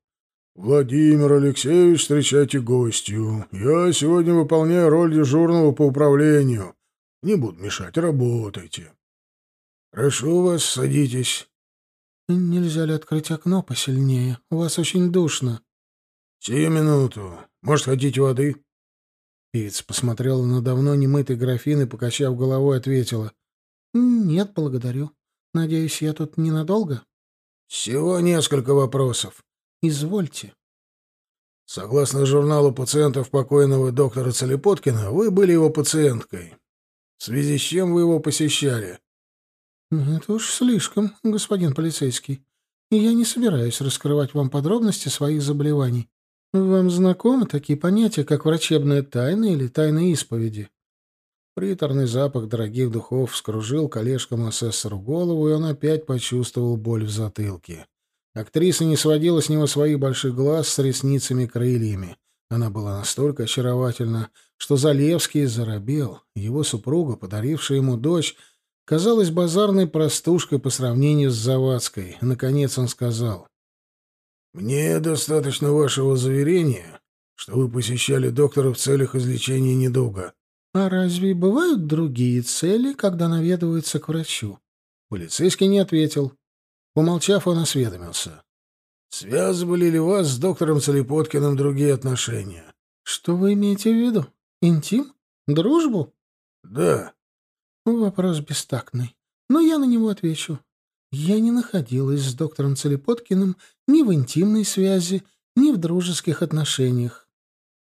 «Владимир Алексеевич, встречайте гостью. Я сегодня выполняю роль дежурного по управлению. Не буду мешать, работайте. Прошу вас, садитесь». «Нельзя ли открыть окно посильнее? У вас очень душно». «Сию минуту. Может, хотите воды?» Певица посмотрела на давно немытый графин и, покачав головой, ответила. «Нет, благодарю. Надеюсь, я тут ненадолго?» «Всего несколько вопросов». «Извольте». «Согласно журналу пациентов покойного доктора Целепоткина, вы были его пациенткой. В связи с чем вы его посещали?» «Это уж слишком, господин полицейский. Я не собираюсь раскрывать вам подробности своих заболеваний. Вам знакомы такие понятия, как врачебная тайна или тайна исповеди?» Приторный запах дорогих духов вскружил коллежкому-асессору голову, и он опять почувствовал боль в затылке. Актриса не сводила с него своих больших глаз с ресницами-крыльями. Она была настолько очаровательна, что Залевский заробел. Его супруга, подарившая ему дочь, казалась базарной простушкой по сравнению с Завадской. Наконец он сказал. «Мне достаточно вашего заверения, что вы посещали доктора в целях излечения недуга». «А разве бывают другие цели, когда наведываются к врачу?» Полицейский не ответил. Помолчав, он осведомился. «Связывали ли вас с доктором Целепоткиным другие отношения?» «Что вы имеете в виду? Интим? Дружбу?» «Да». Вопрос бестактный, но я на него отвечу. Я не находилась с доктором Целепоткиным ни в интимной связи, ни в дружеских отношениях.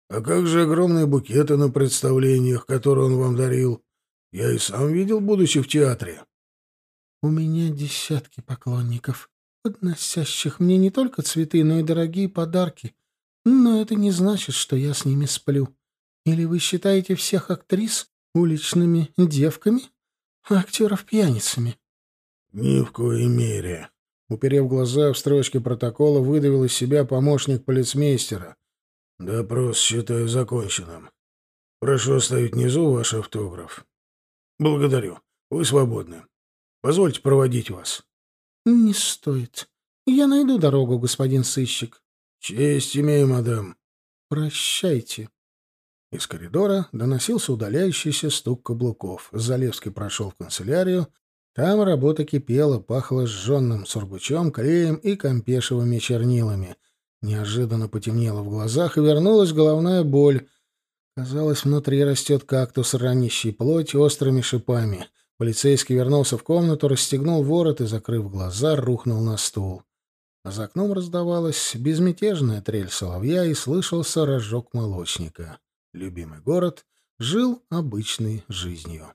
А как же огромные букеты на представлениях, которые он вам дарил? Я и сам видел, будучи в театре. У меня десятки поклонников, подносящих мне не только цветы, но и дорогие подарки. Но это не значит, что я с ними сплю. Или вы считаете всех актрис уличными девками, а актеров пьяницами? Ни в коей мере. Уперев глаза в строчке протокола, выдавил из себя помощник полицмейстера. Допрос считаю законченным. Прошу оставить внизу ваш автограф. Благодарю. Вы свободны. Позвольте проводить вас. Не стоит. Я найду дорогу, господин сыщик. Честь имею, мадам. Прощайте. Из коридора доносился удаляющийся стук каблуков. Залевский прошел в канцелярию. Там работа кипела, пахло сжженным сургучом, клеем и компешевыми чернилами — Неожиданно потемнело в глазах, и вернулась головная боль. Казалось, внутри растет кактус, ранящий плоть острыми шипами. Полицейский вернулся в комнату, расстегнул ворот и, закрыв глаза, рухнул на стул. А за окном раздавалась безмятежная трель соловья и слышался рожок молочника. Любимый город жил обычной жизнью.